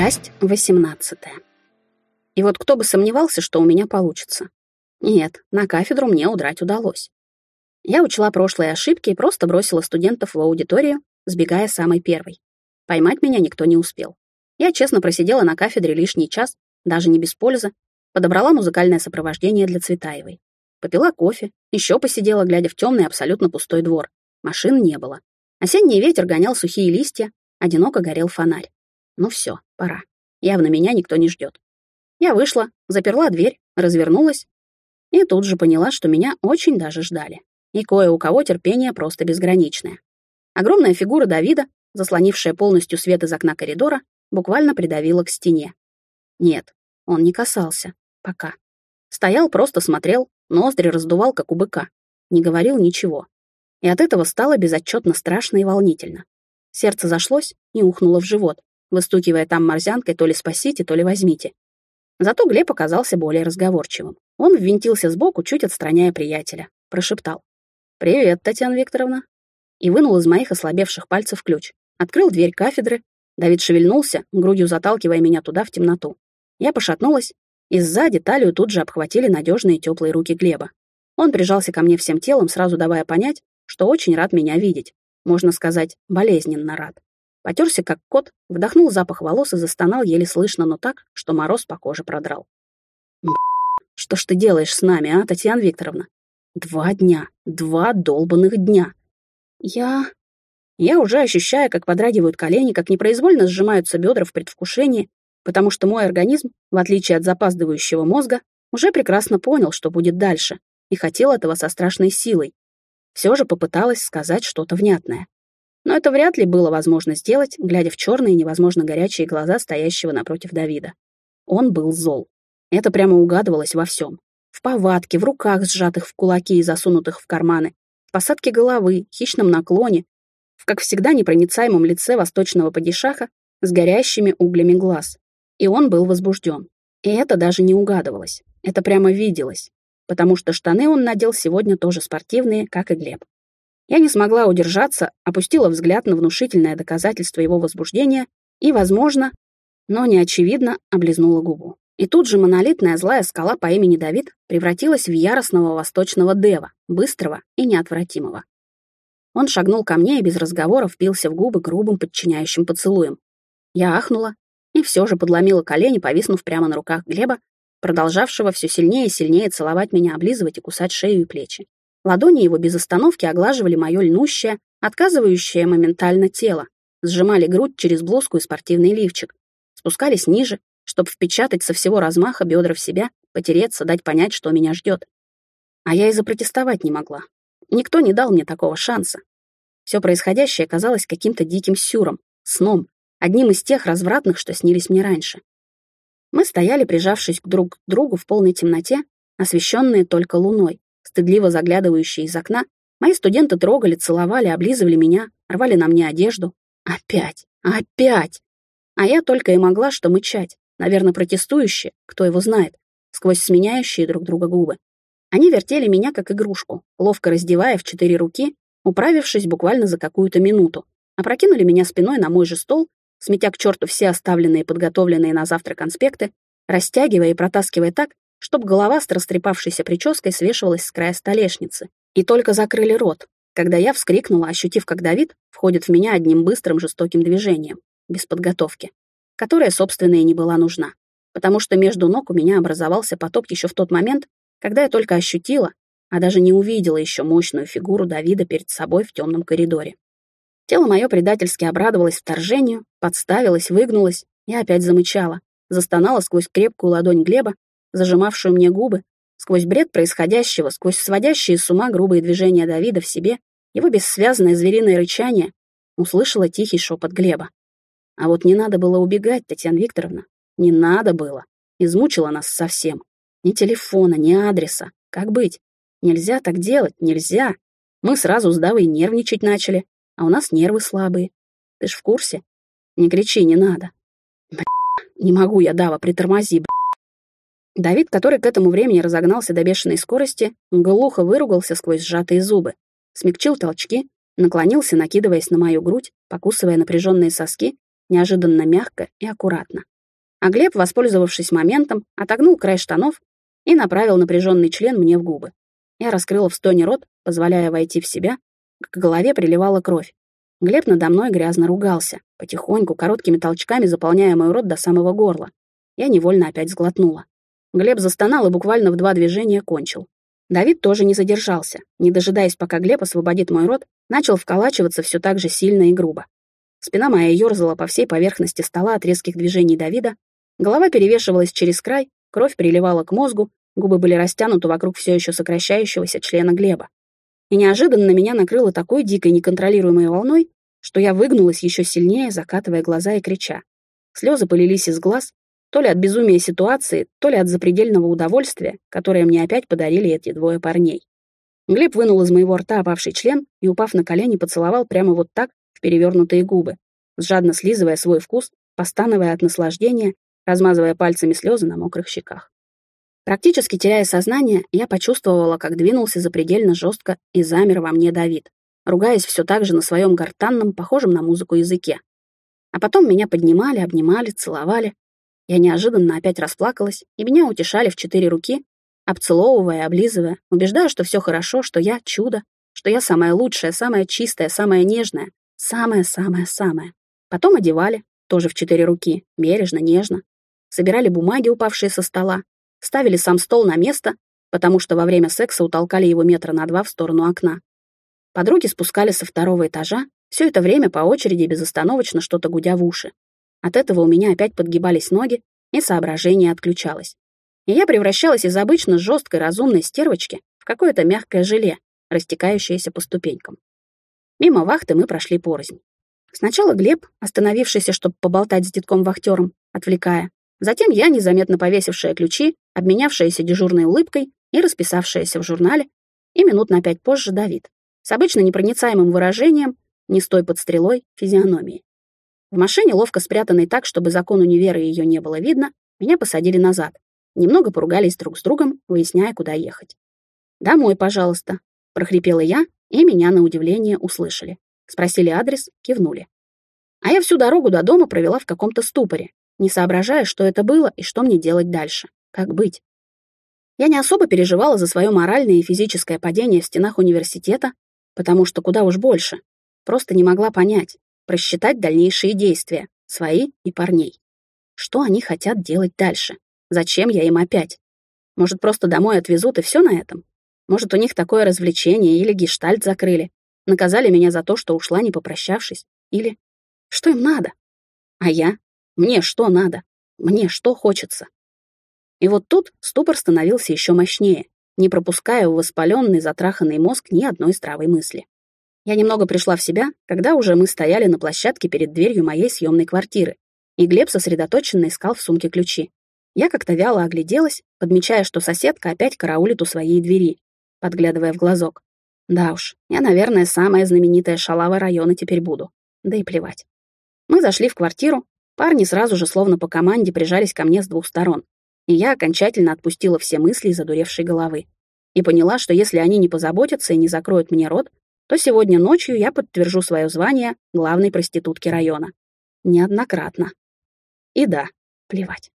Часть 18. И вот кто бы сомневался, что у меня получится. Нет, на кафедру мне удрать удалось. Я учла прошлые ошибки и просто бросила студентов в аудиторию, сбегая самой первой. Поймать меня никто не успел. Я честно просидела на кафедре лишний час, даже не без пользы, подобрала музыкальное сопровождение для Цветаевой. Попила кофе, еще посидела, глядя в темный, абсолютно пустой двор. Машин не было. Осенний ветер гонял сухие листья, одиноко горел фонарь. Ну все, пора. Явно меня никто не ждет. Я вышла, заперла дверь, развернулась и тут же поняла, что меня очень даже ждали. И кое у кого терпение просто безграничное. Огромная фигура Давида, заслонившая полностью свет из окна коридора, буквально придавила к стене. Нет, он не касался. Пока. Стоял, просто смотрел, ноздри раздувал, как у быка. Не говорил ничего. И от этого стало безотчетно страшно и волнительно. Сердце зашлось и ухнуло в живот, выстукивая там морзянкой то ли спасите, то ли возьмите. Зато Глеб оказался более разговорчивым. Он ввинтился сбоку, чуть отстраняя приятеля. Прошептал. «Привет, Татьяна Викторовна». И вынул из моих ослабевших пальцев ключ. Открыл дверь кафедры. Давид шевельнулся, грудью заталкивая меня туда, в темноту. Я пошатнулась, и сзади талию тут же обхватили надежные теплые руки Глеба. Он прижался ко мне всем телом, сразу давая понять, что очень рад меня видеть. Можно сказать, болезненно рад. Потерся как кот, вдохнул запах волос и застонал еле слышно, но так, что мороз по коже продрал. Что ж ты делаешь с нами, а, Татьяна Викторовна? Два дня, два долбанных дня. Я... Я уже ощущаю, как подрагивают колени, как непроизвольно сжимаются бедра в предвкушении, потому что мой организм, в отличие от запаздывающего мозга, уже прекрасно понял, что будет дальше, и хотел этого со страшной силой. Все же попыталась сказать что-то внятное. Но это вряд ли было возможно сделать, глядя в черные, невозможно горячие глаза стоящего напротив Давида. Он был зол. Это прямо угадывалось во всем. В повадке, в руках, сжатых в кулаки и засунутых в карманы, в посадке головы, хищном наклоне, в, как всегда, непроницаемом лице восточного падишаха с горящими углями глаз. И он был возбужден. И это даже не угадывалось. Это прямо виделось. Потому что штаны он надел сегодня тоже спортивные, как и Глеб. Я не смогла удержаться, опустила взгляд на внушительное доказательство его возбуждения и, возможно, но не очевидно, облизнула губу. И тут же монолитная злая скала по имени Давид превратилась в яростного восточного дева, быстрого и неотвратимого. Он шагнул ко мне и без разговора впился в губы грубым подчиняющим поцелуем. Я ахнула и все же подломила колени, повиснув прямо на руках Глеба, продолжавшего все сильнее и сильнее целовать меня, облизывать и кусать шею и плечи. Ладони его без остановки оглаживали мое льнущее, отказывающее моментально тело, сжимали грудь через блузку и спортивный лифчик, спускались ниже, чтобы впечатать со всего размаха бедра в себя, потереться, дать понять, что меня ждет. А я и запротестовать не могла. Никто не дал мне такого шанса. Все происходящее казалось каким-то диким сюром, сном, одним из тех развратных, что снились мне раньше. Мы стояли, прижавшись друг к другу в полной темноте, освещенные только луной, стыдливо заглядывающие из окна, мои студенты трогали, целовали, облизывали меня, рвали на мне одежду. Опять, опять! А я только и могла что мычать, наверное, протестующие, кто его знает, сквозь сменяющие друг друга губы. Они вертели меня как игрушку, ловко раздевая в четыре руки, управившись буквально за какую-то минуту, опрокинули меня спиной на мой же стол, сметя к черту все оставленные и подготовленные на завтра конспекты, растягивая и протаскивая так, чтоб голова с растрепавшейся прической свешивалась с края столешницы, и только закрыли рот, когда я вскрикнула, ощутив, как Давид входит в меня одним быстрым жестоким движением, без подготовки, которая, собственно, и не была нужна, потому что между ног у меня образовался поток еще в тот момент, когда я только ощутила, а даже не увидела еще мощную фигуру Давида перед собой в темном коридоре. Тело мое предательски обрадовалось вторжению, подставилось, выгнулось и опять замычало, застонало сквозь крепкую ладонь Глеба, зажимавшую мне губы, сквозь бред происходящего, сквозь сводящие с ума грубые движения Давида в себе, его бессвязное звериное рычание, услышала тихий шепот Глеба. А вот не надо было убегать, Татьяна Викторовна. Не надо было. Измучила нас совсем. Ни телефона, ни адреса. Как быть? Нельзя так делать, нельзя. Мы сразу с Давой нервничать начали, а у нас нервы слабые. Ты ж в курсе? Не кричи, не надо. Бля, не могу я, Дава, притормози, бля. Давид, который к этому времени разогнался до бешеной скорости, глухо выругался сквозь сжатые зубы, смягчил толчки, наклонился, накидываясь на мою грудь, покусывая напряженные соски неожиданно мягко и аккуратно. А Глеб, воспользовавшись моментом, отогнул край штанов и направил напряженный член мне в губы. Я раскрыла в стоне рот, позволяя войти в себя, к голове приливала кровь. Глеб надо мной грязно ругался, потихоньку, короткими толчками заполняя мой рот до самого горла. Я невольно опять сглотнула. Глеб застонал и буквально в два движения кончил. Давид тоже не задержался. Не дожидаясь, пока Глеб освободит мой рот, начал вколачиваться все так же сильно и грубо. Спина моя ерзала по всей поверхности стола от резких движений Давида, голова перевешивалась через край, кровь приливала к мозгу, губы были растянуты вокруг все еще сокращающегося члена Глеба. И неожиданно меня накрыло такой дикой неконтролируемой волной, что я выгнулась еще сильнее, закатывая глаза и крича. Слезы полились из глаз, то ли от безумия ситуации, то ли от запредельного удовольствия, которое мне опять подарили эти двое парней. Глеб вынул из моего рта опавший член и, упав на колени, поцеловал прямо вот так в перевернутые губы, жадно слизывая свой вкус, постановая от наслаждения, размазывая пальцами слезы на мокрых щеках. Практически теряя сознание, я почувствовала, как двинулся запредельно жестко и замер во мне Давид, ругаясь все так же на своем гортанном, похожем на музыку языке. А потом меня поднимали, обнимали, целовали, я неожиданно опять расплакалась, и меня утешали в четыре руки, обцеловывая, облизывая, убеждая, что все хорошо, что я чудо, что я самая лучшая, самая чистая, самая нежная, самая-самая-самая. Потом одевали, тоже в четыре руки, бережно, нежно. Собирали бумаги, упавшие со стола, ставили сам стол на место, потому что во время секса утолкали его метра на два в сторону окна. Подруги спускали со второго этажа, все это время по очереди безостановочно что-то гудя в уши. От этого у меня опять подгибались ноги, и соображение отключалось. И я превращалась из обычно жесткой разумной стервочки в какое-то мягкое желе, растекающееся по ступенькам. Мимо вахты мы прошли порознь. Сначала Глеб, остановившийся, чтобы поболтать с детком-вахтером, отвлекая. Затем я, незаметно повесившая ключи, обменявшаяся дежурной улыбкой и расписавшаяся в журнале, и минут на пять позже Давид, с обычно непроницаемым выражением, не стой под стрелой, физиономии. В машине, ловко спрятанной так, чтобы закону неверы ее не было видно, меня посадили назад. Немного поругались друг с другом, выясняя, куда ехать. «Домой, пожалуйста», — прохрипела я, и меня на удивление услышали. Спросили адрес, кивнули. А я всю дорогу до дома провела в каком-то ступоре, не соображая, что это было и что мне делать дальше. Как быть? Я не особо переживала за свое моральное и физическое падение в стенах университета, потому что куда уж больше. Просто не могла понять, просчитать дальнейшие действия, свои и парней. Что они хотят делать дальше? Зачем я им опять? Может, просто домой отвезут и все на этом? Может, у них такое развлечение или гештальт закрыли? Наказали меня за то, что ушла, не попрощавшись? Или что им надо? А я? Мне что надо? Мне что хочется? И вот тут ступор становился еще мощнее, не пропуская в воспаленный, затраханный мозг ни одной здравой мысли. Я немного пришла в себя, когда уже мы стояли на площадке перед дверью моей съемной квартиры, и Глеб сосредоточенно искал в сумке ключи. Я как-то вяло огляделась, подмечая, что соседка опять караулит у своей двери, подглядывая в глазок. Да уж, я, наверное, самая знаменитая шалава района теперь буду. Да и плевать. Мы зашли в квартиру, парни сразу же, словно по команде, прижались ко мне с двух сторон, и я окончательно отпустила все мысли из одуревшей головы. И поняла, что если они не позаботятся и не закроют мне рот, то сегодня ночью я подтвержу свое звание главной проститутки района. Неоднократно. И да, плевать.